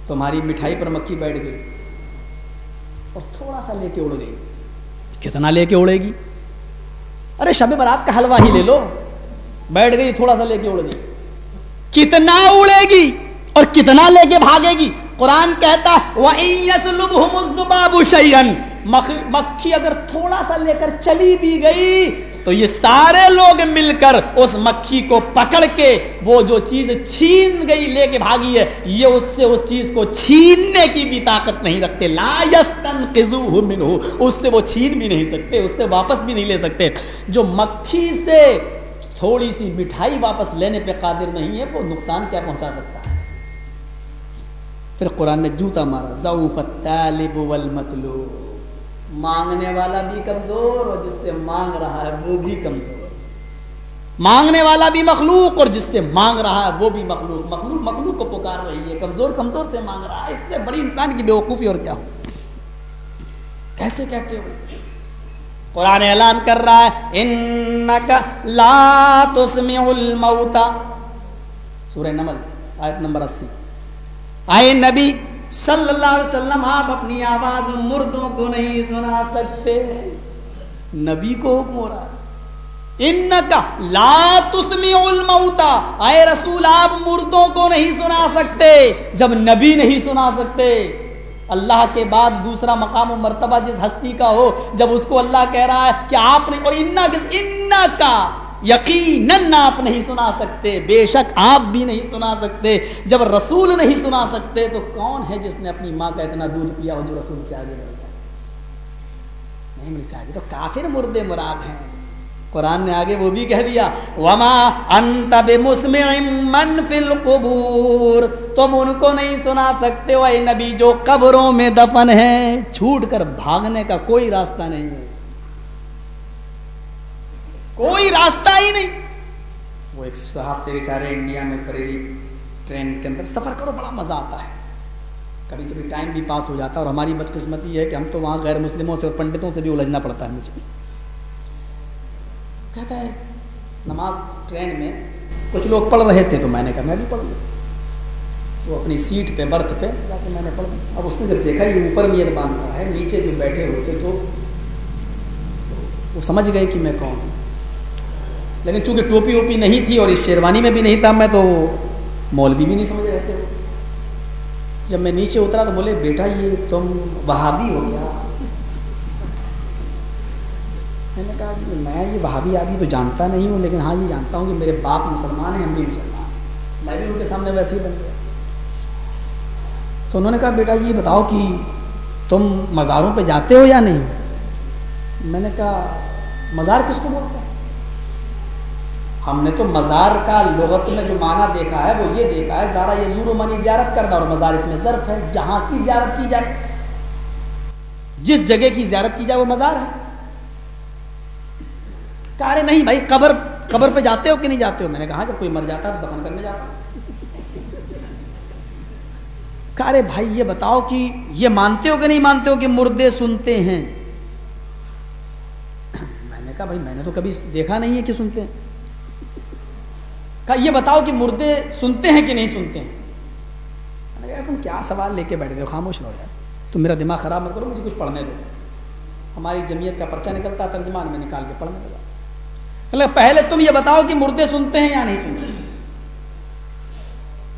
تمہاری مٹھائی پر مکھی بیٹھ گئی۔ اور تھوڑا سا لے کے اڑ گئی کتنا لے کے اڑے گی؟ ارے شب برات کا حلوہ ہی لے لو۔ بیٹھ گئی، تھوڑا سا لے کے اڑ گئی کتنا اڑے گی اور کتنا لے کے بھاگے گی؟ قرآن کہتا مکھی اگر تھوڑا سا لے کر چلی بھی گئی تو یہ سارے لوگ مل کر اس مکھی کو پکڑ کے وہ جو چیز چھین گئی لے کے بھاگی ہے، یہ اس سے اس چیز کو چھیننے کی بھی طاقت نہیں رکھتے۔ لا منہ، اس سے وہ چھین بھی نہیں سکتے، اس سے واپس بھی نہیں لے سکتے۔ جو مکھی سے تھوڑی سی مٹھائی واپس لینے پہ قادر نہیں ہے، وہ نقصان کیا پہنچا سکتا ہے؟ پھر قرآن نے جوتا مارا ضعف الطالب والمطلوب۔ مانگنے والا بھی کمزور اور جس سے مانگ رہا ہے وہ بھی کمزور۔ مانگنے والا بھی مخلوق اور جس سے مانگ رہا ہے وہ بھی مخلوق۔ مخلوق مخلوق کو پکار رہی ہے، کمزور کمزور سے مانگ رہا ہے۔ اس سے بڑی انسان کی بیوقوفی اور کیا ہو؟ کیسے کہتے ہو قرآن اعلان کر رہا ہے، انکا لا تسمع الموتا سورہ نمل، آیت نمبر اسی۔ آئے نبی صلی اللہ علیہ وسلم، آپ اپنی آواز مردوں کو نہیں سنا سکتے۔ نبی کو حکم ہو رہا انکا لا تسمع الموتا اے رسول، آپ مردوں کو نہیں سنا سکتے۔ جب نبی نہیں سنا سکتے، اللہ کے بعد دوسرا مقام و مرتبہ جس ہستی کا ہو، جب اس کو اللہ کہہ رہا ہے کہ آپ نے، اور انا کا یقیناً آپ نہیں سنا سکتے، بے شک آپ بھی نہیں سنا سکتے۔ جب رسول نہیں سنا سکتے تو کون ہے جس نے اپنی ماں کا اتنا دودھ پیا ہو جو رسول سے آگے بڑھ گیا؟ نہیں مل سے آگے تو کافر مردے مراد ہیں۔ قرآن نے آگے وہ بھی کہہ دیا، وما انت بمسمع من فی القبور۔ تم ان کو نہیں سنا سکتے ہو اے نبی جو قبروں میں دفن ہیں۔ چھوٹ کر بھاگنے کا کوئی راستہ نہیں ہے۔ کوئی راستہ ہی نہیں۔ وہ ایک صاحب تھے بیچارے انڈیا میں بریلی ٹرین کے اندر سفر کرو، بڑا مزہ آتا ہے۔ کبھی کبھی ٹائم بھی پاس ہو جاتا ہے اور ہماری بدقسمتی ہے کہ ہم تو وہاں غیر مسلموں سے اور پنڈتوں سے بھی الجھنا پڑتا ہے مجھے۔ کہتا ہے، نماز ٹرین میں کچھ لوگ پڑھ رہے تھے تو میں نے کہا، میں بھی پڑھ لوں۔ تو اپنی سیٹ پہ، برتھ پہ جا کے میں نے پڑھ لوں اب اس نے جب دیکھا یہ اوپر میت باندھتا ہے، نیچے جو بیٹھے ہوتے تو وہ سمجھ گئے کہ میں کون ہوں۔ لیکن چونکہ ٹوپی ووپی نہیں تھی اور اس شیروانی میں بھی نہیں تھا، میں تو مولوی بھی نہیں سمجھ رہے تھے جب میں نیچے اترا تو بولے، بیٹا، یہ تم وہابی ہو گیا میں نے کہا کہ میں یہ وہابی آبی تو جانتا نہیں ہوں، لیکن ہاں یہ جانتا ہوں کہ میرے باپ مسلمان ہیں، ہم بھی مسلمان میں بھی ان کے سامنے ویسے ہی بن گیا۔ تو انہوں نے کہا، بیٹا، یہ بتاؤ کہ تم مزاروں پہ جاتے ہو یا نہیں؟ میں نے کہا، مزار کس کو بولتے ہیں؟ ہم نے تو مزار کا لغت میں جو معنی دیکھا ہے، وہ یہ دیکھا ہے، زارا یزور و منی زیارت کرنا اور مزار اس میں ظرف ہے، جہاں کی زیارت کی جائے۔ جس جگہ کی زیارت کی جائے، وہ مزار ہے۔ کہا نہیں بھائی، قبر قبر پہ جاتے ہو کہ نہیں جاتے ہو؟ میں نے کہا ہاں، جب کوئی مر جاتا تو دفن کرنے جاتا کہا بھائی، یہ بتاؤ کہ یہ مانتے ہو کہ نہیں مانتے ہو کہ مردے سنتے ہیں؟ میں نے کہا، بھائی، میں نے تو کبھی دیکھا نہیں ہے کہ سنتے ہیں۔ کہا، یہ بتاؤ کہ مردے سنتے ہیں کہ نہیں سنتے ہیں؟ میں نے کہا تم کیا سوال لے کے بیٹھ گئے خاموش رہو یار۔ تم میرا دماغ خراب مت کرو، مجھے کچھ پڑھنے دو۔ ہماری جمعیت کا پرچہ نکلتا، ترجمان میں نکال کے پڑھنے لگا۔ پہلے تم یہ بتاؤ کہ مردے سنتے ہیں یا نہیں سنتے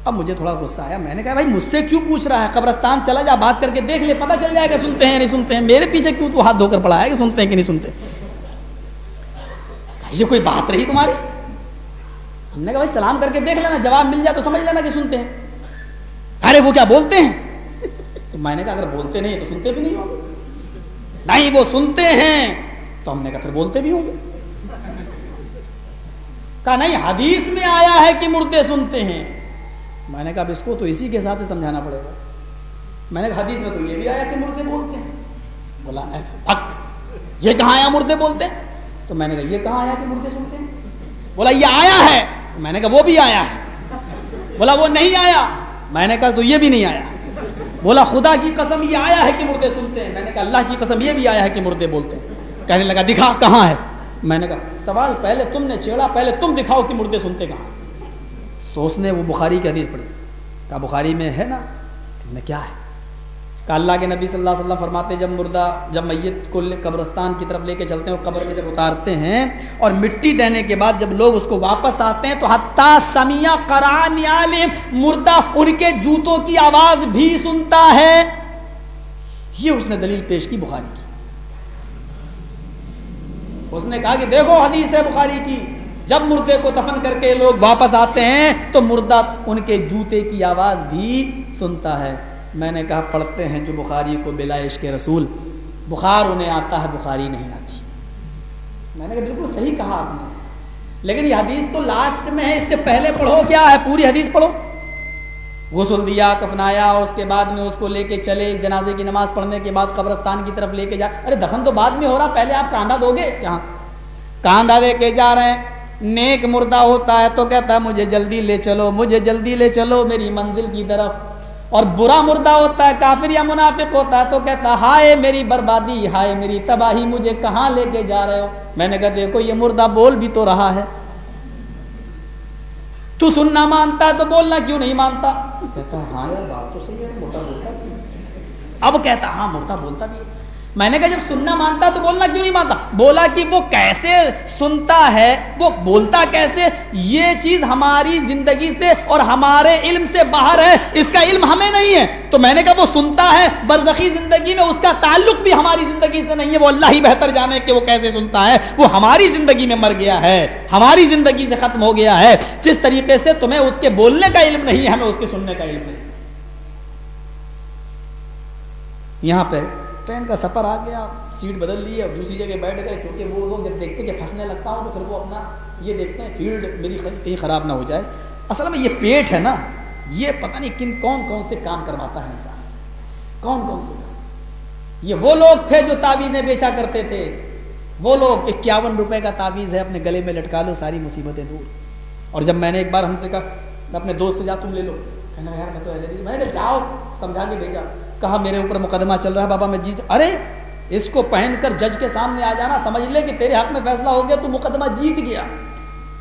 اب مجھے تھوڑا غصہ آیا۔ میں نے کہا، بھائی، مجھ سے کیوں پوچھ رہا ہے؟ قبرستان چلا جا، بات کر کے دیکھ لے، پتہ چل جائے گا سنتے ہیں نہیں سنتے ہیں۔ میرے پیچھے کیوں تو ہاتھ دھو کر پڑا ہے کہ سنتے ہیں کہ نہیں سنتے؟ یہ کوئی بات رہی تمہاری؟ ہم نے کہا بھائی سلام کر کے دیکھ لینا، جواب مل جائے تو سمجھ لینا کہ سنتے ہیں۔ ارے وہ کیا بولتے ہیں؟ تو میں نے کہا اگر بولتے نہیں تو سنتے بھی نہیں ہوں گے۔ نہیں، وہ سنتے ہیں۔ تو ہم نے کہا پھر بولتے بھی ہوں گے۔ کہا نہیں، حدیث میں آیا ہے کہ مردے سنتے ہیں۔ میں نے کہا اب اس کو تو اسی کے حساب سے سمجھانا پڑے گا۔ میں نے کہا حدیث میں تو یہ بھی آیا کہ مردے بولتے ہیں۔ بولا، ایسا یہ کہاں آیا مردے بولتے؟ ہیں تو میں نے کہا یہ کہاں آیا کہ مردے سنتے ہیں؟ بولا، یہ آیا ہے۔ میں نے کہا، وہ بھی آیا ہے۔ بولا، وہ نہیں آیا۔ میں نے کہا، تو یہ بھی نہیں آیا۔ بولا، خدا کی قسم یہ آیا ہے کہ مردے سنتے ہیں۔ میں نے کہا، اللہ کی قسم یہ بھی آیا ہے کہ مردے بولتے ہیں۔ کہنے لگا، دکھا کہاں ہے؟ میں نے کہا، سوال پہلے تم نے چھیڑا، پہلے تم دکھاؤ کہ مردے سنتے کہاں تو اس نے وہ بخاری کی حدیث پڑھی۔ کہا، بخاری میں ہے نا؟ کہ کیا ہے؟ کہ اللہ کے نبی صلی اللہ علیہ وسلم فرماتے ہیں، جب مردہ، جب میت کو قبرستان کی طرف لے کے چلتے ہیں اور قبر میں جب اتارتے ہیں اور مٹی دینے کے بعد جب لوگ اس کو واپس آتے ہیں، تو حتیٰ سمیہ قرآن مردہ ان کے جوتوں کی آواز بھی سنتا ہے۔ یہ اس نے دلیل پیش کی بخاری کی۔ اس نے کہا کہ دیکھو حدیث ہے بخاری کی، جب مردے کو دفن کر کے لوگ واپس آتے ہیں، تو مردہ ان کے جوتے کی آواز بھی سنتا ہے۔ میں نے کہا پڑھتے ہیں جو بخاری کو بلا عشق رسول، بخار انہیں آتا ہے، بخاری نہیں آتی۔ میں نے کہا بالکل صحیح کہا آپ نے۔ لیکن یہ حدیث تو لاسٹ میں ہے، اس سے پہلے پڑھو، کیا ہے؟ پوری حدیث پڑھو۔ غسل دیا، کفنایا اور اس کے بعد میں اس کو لے کے چلے، جنازے کی نماز پڑھنے کے بعد قبرستان کی طرف لے کے جا۔ ارے، دفن تو بعد میں ہو رہا، پہلے آپ کاندھا دو گے؟ کہاں؟ کاندھا دے کے جا رہے ہیں۔ نیک مردہ ہوتا ہے تو کہتا ہے، مجھے جلدی لے چلو، مجھے جلدی لے چلو، میری منزل کی طرف۔ اور برا مردہ ہوتا ہے کافر یا منافق ہوتا ہے تو کہتا ہائے میری بربادی ہائے میری تباہی مجھے کہاں لے کے جا رہے ہو؟ میں نے کہا دیکھو یہ مردہ بول بھی تو رہا ہے۔ تو سننا مانتا ہے تو بولنا کیوں نہیں مانتا؟ کہتا ہاں یار بات تو صحیح ہے مردہ بولتا اب کہتا ہاں مردہ بولتا بھی ہے۔ میں نے کہا جب سننا مانتا تو بولنا کیوں نہیں مانتا؟ بولا کہ وہ کیسے سنتا ہے، وہ بولتا کیسے؟ یہ چیز ہماری زندگی سے اور ہمارے علم سے باہر ہے، اس کا علم ہمیں نہیں ہے۔ تو میں نے کہا وہ سنتا ہے، برزخی زندگی میں اس کا تعلق بھی ہماری زندگی سے نہیں ہے۔ وہ اللہ ہی بہتر جانے کہ وہ کیسے سنتا ہے۔ وہ ہماری زندگی میں مر گیا ہے، ہماری زندگی سے ختم ہو گیا ہے۔ جس طریقے سے تمہیں اس کے بولنے کا علم نہیں ہے، ہمیں اس کے سننے کا علم نہیں۔ یہاں پہ ٹرین کا سفر آ گیا، سیٹ بدل لی اور دوسری جگہ بیٹھ گئے، کیونکہ وہ لوگ جب دیکھتے کہ پھنسنے لگتا ہوں تو پھر وہ اپنا یہ دیکھتے ہیں، فیلڈ میری کہیں خراب نہ ہو جائے۔ اصل میں یہ پیٹ ہے نا، یہ پتہ نہیں کن، کون کون سے کام کرواتا ہے انسان سے۔ کون کون سے کام؟ یہ وہ لوگ تھے جو تعویذیں بیچا کرتے تھے۔ وہ لوگ اکیاون روپے کا تعویذ ہے، اپنے گلے میں لٹکا لو، ساری مصیبتیں دور۔ اور جب میں نے ایک بار ہم سے کہا اپنے دوست سے جا، تم لے لو۔ کہنا یار میں تو میں نے کہا، جاؤ، سمجھا کے بھیجا۔ کہا، میرے اوپر مقدمہ چل رہا ہے بابا میں جیت ارے، اس کو پہن کر جج کے سامنے آ جانا، سمجھ لے کہ تیرے حق میں فیصلہ ہو گیا، تو مقدمہ جیت گیا۔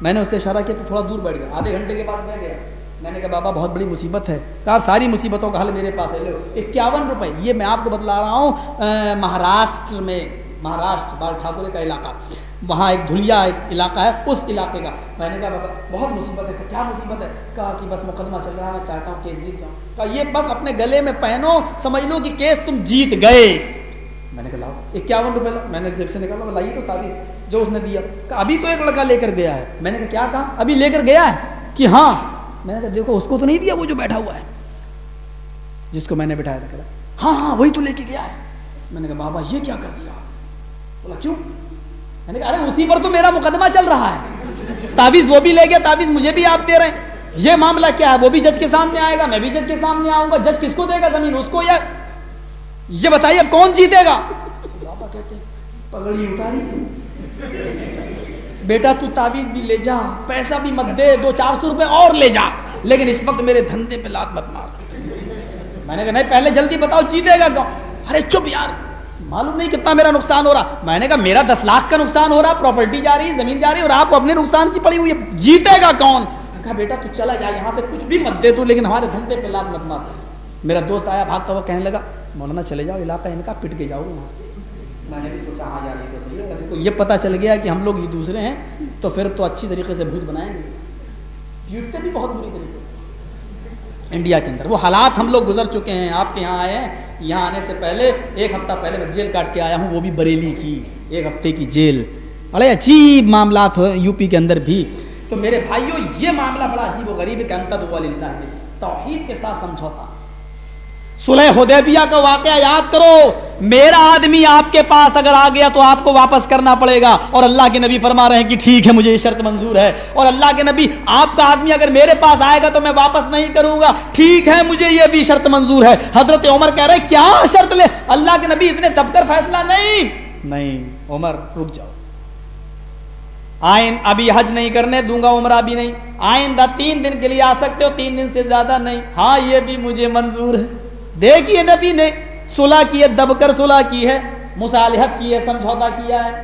میں نے اس سے اشارہ کیا تو تھوڑا دور بیٹھ گیا۔ آدھے گھنٹے کے بعد میں گیا۔ میں نے کہا، بابا بہت بڑی مصیبت ہے۔ کہا ساری مصیبتوں کا حل میرے پاس ہے لو۔ اکیاون روپئے یہ میں آپ کو بتلا رہا ہوں مہاراشٹر میں، مہاراشٹر بال ٹھاکرے کا علاقہ۔ وہاں ایک دھلیا ایک علاقہ ہے، اس علاقے کا۔ میں نے کہا، بابا، بہت مصیبت ہے۔ کہ کیا مصیبت ہے؟ کہا کہ بس مقدمہ چل رہا ہے، چاہتا ہوں کیس جیت جاؤں۔ کہا، یہ بس اپنے گلے میں پہنو، سمجھ لو کہ کیس تم جیت گئے۔ میں نے کہا، لاؤ، اکیاون روپے لاؤ۔ میں نے جب سے نکالا لائیے تو تعریف جو اس نے دیا۔ کہا، ابھی تو ایک لڑکا لے کر گیا ہے۔ میں نے کہا، کیا کہا؟ ابھی لے کر گیا ہے؟ کہ ہاں۔ میں نے کہا، دیکھو، اس کو تو نہیں دیا وہ جو بیٹھا ہوا ہے۔ جس کو میں نے بٹھایا تھا ہاں ہاں وہی تو لے کے گیا ہے۔ میں نے کہا، بابا، یہ کیا کر دیا بولا، کیوں؟ نے کہا ارے اسی پر تو میرا مقدمہ چل رہا ہے۔ تعویذ وہ بھی لے گیا تعویذ مجھے بھی آپ دے رہے ہیں۔ یہ معاملہ کیا ہے؟ وہ بھی جج کے سامنے آئے گا میں بھی جج کے سامنے آؤں گا۔ جج کس کو دے گا زمین؟ اس کو یا یہ بتائیے اب کون جیتے گا؟ بابا کہتے پگڑی اتاری بیٹا تو تعویذ بھی لے جا پیسہ بھی مت دے دو چار سو روپے اور لے جا۔ لیکن اس وقت میرے دھندے پہ لات مت مار۔ میں نے کہا نہیں پہلے جلدی بتاؤ جیتے گا ارے چپ یار۔ معلوم نہیں کتنا میرا نقصان ہو رہا۔ میں نے کہا، میرا دس لاکھ کا نقصان ہو رہا پراپرٹی جا رہی، زمین جا رہی اور آپ اپنے نقصان کی پڑی ہوئی جیتے گا کون؟ کہا، بیٹا، تو چلا جا، یہاں سے کچھ بھی مت دے تو، لیکن ہمارے دھندے پہ لاد مت مار۔ میرا دوست آیا، بھاگتا ہوا کہنے لگا، مولانا چلے جاؤ، علاقہ ان کا پٹ کے جاؤ وہاں سے۔ میں نے بھی سوچا ہاں جا رہی تو چلیے۔ اگر یہ پتا چل گیا کہ ہم لوگ یہ دوسرے ہیں، تو پھر تو اچھی طریقے سے بھوت بنائیں گے۔ پیٹتے بھی بہت بری طریقے سے۔ انڈیا کے اندر۔ وہ حالات ہم لوگ گزر چکے ہیں، آپ کے یہاں آئے ہیں، یہاں آنے سے پہلے، ایک ہفتہ پہلے میں جیل کاٹ کے آیا ہوں، وہ بھی بریلی کی، ایک ہفتے کی جیل۔ بڑے عجیب معاملات ہو یو پی کے اندر بھی۔ تو میرے بھائیوں یہ معاملہ بڑا عجیب و غریب ہے کہ انتد توحید کے ساتھ سمجھوتا۔ سلح حدیبیہ کا واقعہ یاد کرو، میرا آدمی آپ کے پاس اگر آ گیا تو آپ کو واپس کرنا پڑے گا۔ اور اللہ کے نبی فرما رہے ہیں کہ ٹھیک ہے، مجھے یہ شرط منظور ہے۔ اور اللہ کے نبی، آپ کا آدمی اگر میرے پاس آئے گا تو میں واپس نہیں کروں گا۔ ٹھیک ہے، مجھے یہ بھی شرط منظور ہے۔ حضرت عمر کہہ رہے کیا شرط لے؟ اللہ کے نبی اتنے دب کر فیصلہ نہیں۔ نہیں، عمر، رک جاؤ۔ آئند ابھی حج نہیں کرنے، دوں گا عمرہ بھی نہیں۔ آئندہ تین دن کے لیے آ سکتے ہو، تین دن سے زیادہ نہیں۔ ہاں یہ بھی مجھے منظور ہے۔ دیکھیے نبی نے صلح کی ہے، دب کر صلح کی ہے، مصالحت کی ہے، سمجھوتا کیا ہے۔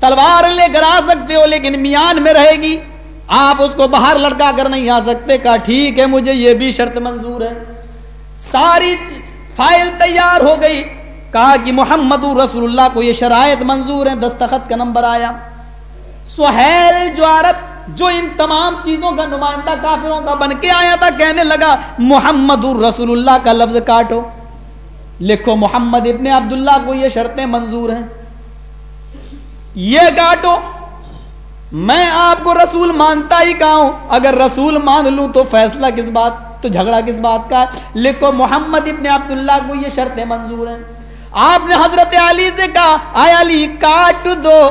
تلوار لے کر آ سکتے ہو، لیکن میان میں رہے گی۔ آپ اس کو باہر لڑکا کر نہیں آ سکتے، کہا ٹھیک ہے، مجھے یہ بھی شرط منظور ہے۔ ساری فائل تیار ہو گئی۔ کہا کہ محمد رسول اللہ کو یہ شرائط منظور ہے دستخط کا نمبر آیا۔ سہیل جو عرب جو ان تمام چیزوں کا نمائندہ کافروں کا بن کے آیا تھا، کہنے لگا، محمد الرسول اللہ کا لفظ کاٹو۔ لکھو، محمد ابن عبداللہ کو یہ شرطیں منظور ہیں۔ یہ کاٹو۔ میں آپ کو رسول مانتا ہی کہا ہوں؟ اگر رسول مان لوں تو فیصلہ کس بات، تو جھگڑا کس بات کا لکھو، محمد ابن عبداللہ کو یہ شرطیں منظور ہیں۔ آپ نے حضرت علی سے کہا آئے علی، کاٹ دو۔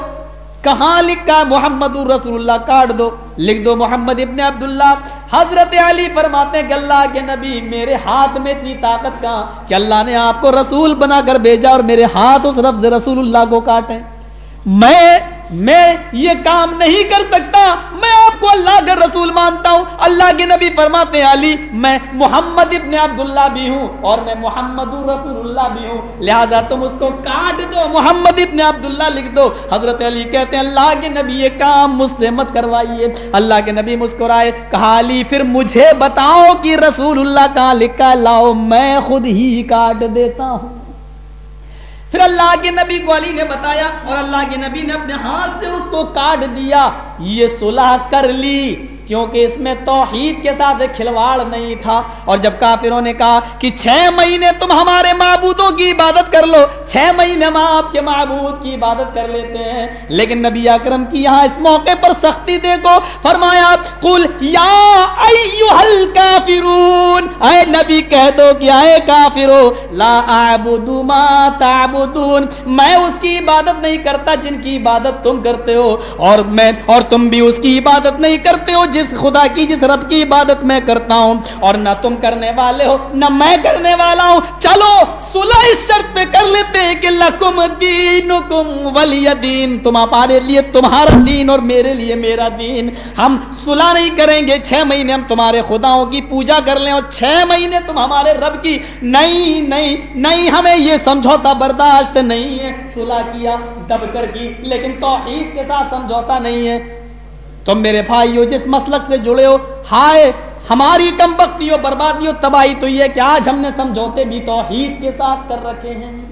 کہاں لکھا محمد رسول اللہ؟ کاٹ دو، لکھ دو محمد ابن عبداللہ۔ حضرت علی فرماتے ہیں کہ اللہ کے نبی میرے ہاتھ میں اتنی طاقت کہاں؟ کہ اللہ نے آپ کو رسول بنا کر بھیجا اور میرے ہاتھ اس رفظ رسول اللہ کو کاٹے۔ میں میں یہ کام نہیں کر سکتا۔ میں آپ کو اللہ کا رسول مانتا ہوں۔ اللہ کے نبی فرماتے علی، میں محمد ابن عبداللہ بھی ہوں اور میں محمد رسول اللہ بھی ہوں۔ لہذا تم اس کو کاٹ دو، محمد ابن عبداللہ لکھ دو۔ حضرت علی کہتے ہیں، اللہ کے نبی، یہ کام مجھ سے مت کروائیے۔ اللہ کے نبی مسکرائے، کہا، علی، پھر مجھے بتاؤ کہ رسول اللہ کہاں لکھا لاؤ، میں خود ہی کاٹ دیتا ہوں۔ پھر اللہ کے نبی کو علی نے بتایا اور اللہ کے نبی نے اپنے ہاتھ سے اس کو کاٹ دیا، یہ صلح کر لی۔ کیونکہ اس میں توحید کے ساتھ کھلواڑ نہیں تھا۔ اور جب کافروں نے کہا کہ چھ مہینے تم ہمارے معبودوں کی عبادت کر لو، چھ مہینے ہم آپ کے معبود کی عبادت کر لیتے ہیں۔ لیکن نبی اکرم کی یہاں اس موقع پر سختی دیکھو، فرمایا، قل یا ایوہل کافرون اے نبی کہہ دو کہ اے کافرو، لا اعبد ما تعبدون۔ میں اس کی عبادت نہیں کرتا جن کی عبادت تم کرتے ہو، اور میں اور تم بھی اس کی عبادت نہیں کرتے ہو۔ جن جس خدا کی جس رب کی عبادت میں کرتا ہوں، اور نہ تم کرنے والے ہو، نہ میں کرنے والا ہوں۔ چلو، صلح اس شرط پہ کر لیتے ہیں کہ لکم دینکم ولی دین۔ تمہارے لیے تمہارا دین اور میرے لیے میرا دین۔ ہم صلح نہیں کریں گے، چھ مہینے ہم تمہارے خداؤں کی پوجا کر لیں اور چھ مہینے تم ہمارے رب کی۔ نہیں نہیں نہیں، ہمیں یہ سمجھوتا برداشت نہیں ہے۔ صلح کیا، دب کر کی، لیکن توحید کے ساتھ سمجھوتا نہیں ہے۔ تم میرے بھائیو، جس مسلک سے جڑے ہو، ہائے، ہماری کم بختی ہو بربادی ہو تباہی تو یہ کہ آج ہم نے سمجھوتے بھی توحید کے ساتھ کر رکھے ہیں۔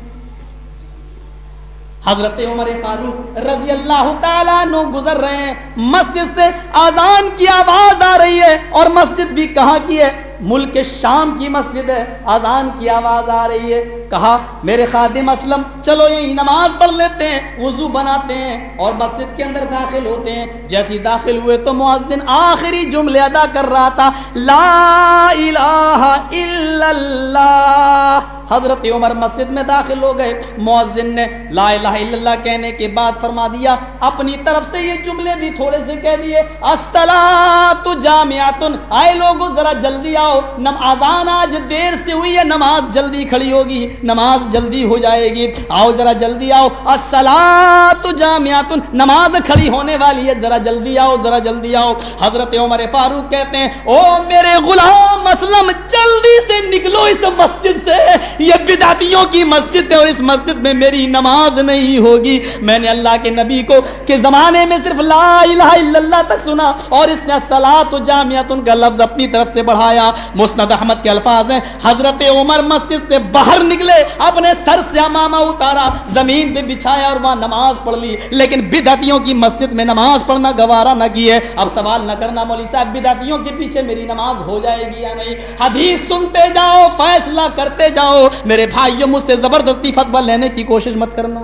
حضرت عمر فاروق رضی اللہ تعالیٰ نو گزر رہے ہیں۔ مسجد سے آزان کی آواز آ رہی ہے اور مسجد بھی کہاں کی ہے؟ ملک شام کی مسجد ہے، اذان کی آواز آ رہی ہے۔ کہا، میرے خادم اسلم، چلو یہی نماز پڑھ لیتے ہیں، وضو بناتے ہیں اور مسجد کے اندر داخل ہوتے ہیں۔ جیسی داخل ہوئے تو مؤذن آخری جملے ادا کر رہا تھا، لا الہ الا اللہ۔ حضرت عمر مسجد میں داخل ہو گئے۔ مؤذن نے لا الہ الا اللہ کہنے کے بعد فرما دیا، اپنی طرف سے یہ جملے بھی تھوڑے سے کہہ دیے، الصلاۃ جامعۃ۔ آئے لوگوں ذرا جلدی آؤ۔ نم، آزان آج دیر سے ہوئی ہے، نماز جلدی کھڑی ہوگی، نماز جلدی ہو جائے گی۔ آؤ ذرا جلدی آؤ۔ الصلاۃ جامعۃ نماز کھڑی ہونے والی ہے، ذرا جلدی آؤ، ذرا جلدی آؤ۔ حضرت عمر فاروق کہتے ہیں، او میرے غلام اسلم جلدی سے نکلو اس مسجد سے۔ یہ بدعتیوں کی مسجد ہے اور اس مسجد میں میری نماز نہیں ہوگی۔ میں نے اللہ کے نبی کو کہ زمانے میں صرف لا الہ الا اللہ تک سنا اور اس نے الصلاۃ جامعۃ کا لفظ اپنی طرف سے بڑھایا۔ مسند احمد کے الفاظ ہیں، حضرت عمر مسجد سے باہر نکلے، اپنے سر سے امامہ اتارا، زمین پہ بچھایا اور وہاں نماز پڑھ لی۔ لیکن بدعتیوں کی مسجد میں نماز پڑھنا گوارا نہ کی ہے اب سوال نہ کرنا مولوی صاحب، بدعتیوں کے پیچھے میری نماز ہو جائے گی یا نہیں؟ حدیث سنتے جاؤ، فیصلہ کرتے جاؤ۔ میرے بھائیوں، مجھ سے زبردستی فتوا لینے کی کوشش مت کرنا۔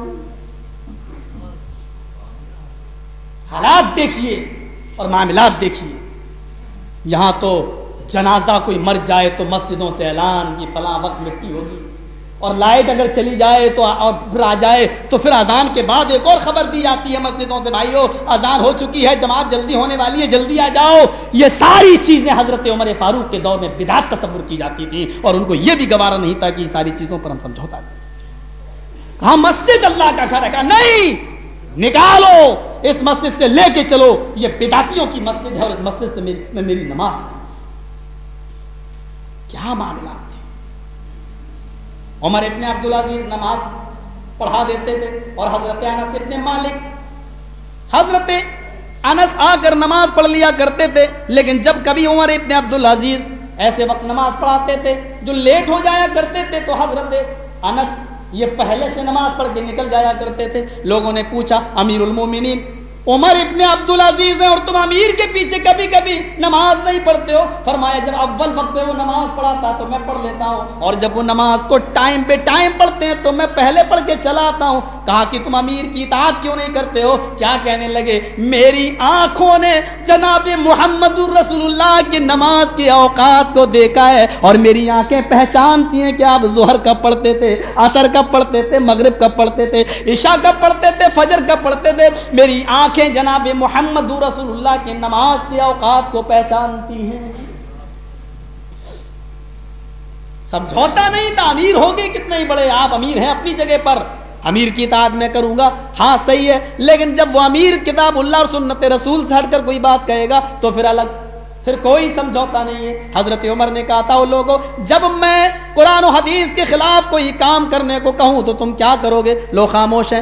حالات دیکھیے اور معاملات دیکھیے۔ یہاں تو جنازہ کوئی مر جائے تو مسجدوں سے اعلان کی فلاں وقت مٹی ہوگی۔ اور لائٹ اگر چلی جائے تو اور پھر آ جائے تو پھر اذان کے بعد ایک اور خبر دی جاتی ہے مسجدوں سے بھائیو اذان ہو چکی ہے جماعت جلدی ہونے والی ہے جلدی آ جاؤ۔ یہ ساری چیزیں حضرت عمر فاروق کے دور میں بدعت تصور کی جاتی تھی اور ان کو یہ بھی گوارا نہیں تھا کہ ساری چیزوں پر ہم سمجھوتا کہا مسجد اللہ کا گھر ہے۔ کہا نہیں نکالو اس مسجد سے لے کے چلو یہ بدعتیوں کی مسجد ہے اور اس مسجد سے میری, میری نماز۔ کیا معاملات تھے؟ عمر ابن عبدالعزیز نماز پڑھا دیتے تھے اور حضرت انس ابن مالک، حضرت انس آ کر نماز پڑھ لیا کرتے تھے، لیکن جب کبھی عمر ابن عبدالعزیز ایسے وقت نماز پڑھاتے تھے جو لیٹ ہو جایا کرتے تھے، تو حضرت انس یہ پہلے سے نماز پڑھ کے نکل جایا کرتے تھے۔ لوگوں نے پوچھا امیر المومنین عمر ابن عبدالعزیز ہیں اور تم امیر کے پیچھے کبھی کبھی نماز نہیں پڑھتے ہو۔ فرمایا، جب اول وقت پہ وہ نماز پڑھاتا تو میں پڑھ لیتا ہوں۔ اور جب وہ نماز کو ٹائم پہ ٹائم پڑھتے ہیں تو میں پہلے پڑھ کے چلا آتا ہوں۔ کہا کہ تم امیر کی اطاعت کیوں نہیں کرتے ہو؟ کیا کہنے لگے؟ میری آنکھوں نے جناب محمد الرسول اللہ کی نماز کی اوقات کو دیکھا ہے اور میری آنکھیں پہچانتی ہیں کہ آپ ظہر کب پڑھتے تھے اثر کب پڑھتے تھے، مغرب کب پڑھتے تھے، عشاء کب پڑھتے تھے، فجر کب پڑھتے تھے۔ میری آنکھیں جناب محمد رسول اللہ کی نماز کے اوقات کو پہچانتی ہیں۔ سمجھوتا نہیں تو امیر ہوگی کتنے ہی بڑے آپ امیر ہیں اپنی جگہ پر۔ امیر کی اطاعت میں کروں گا؟ ہاں صحیح ہے، لیکن جب وہ امیر کتاب اللہ اور سنت رسول سے ہٹ کر کوئی بات کہے گا تو پھر الگ، پھر کوئی سمجھوتا نہیں ہے۔ حضرت عمر نے کہا تھا وہ لوگوں جب میں قرآن و حدیث کے خلاف کوئی کام کرنے کو کہوں تو تم کیا کرو گے؟ لوگ خاموش ہیں۔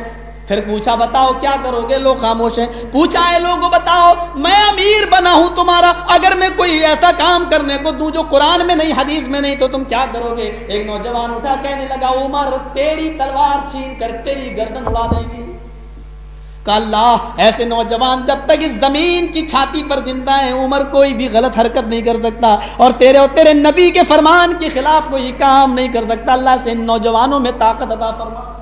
پھر پوچھا، بتاؤ، کیا کرو گے؟ لوگ خاموش ہیں۔ پوچھا ہے لوگوں بتاؤ، میں امیر بنا ہوں تمہارا۔ اگر میں کوئی ایسا کام کرنے کو دوں جو قرآن میں نہیں، حدیث میں نہیں، تو تم کیا کرو گے؟ ایک نوجوان اٹھا، کہنے لگا، عمر، تیری تلوار چھین کر تیری گردن اڑا دیں گی۔ اللہ، ایسے نوجوان جب تک اس زمین کی چھاتی پر زندہ ہیں، عمر کوئی بھی غلط حرکت نہیں کر سکتا۔ اور تیرے اور تیرے نبی کے فرمان کے خلاف کوئی کام نہیں کر سکتا۔ اللہ سے ان نوجوانوں میں طاقت عطا فرما۔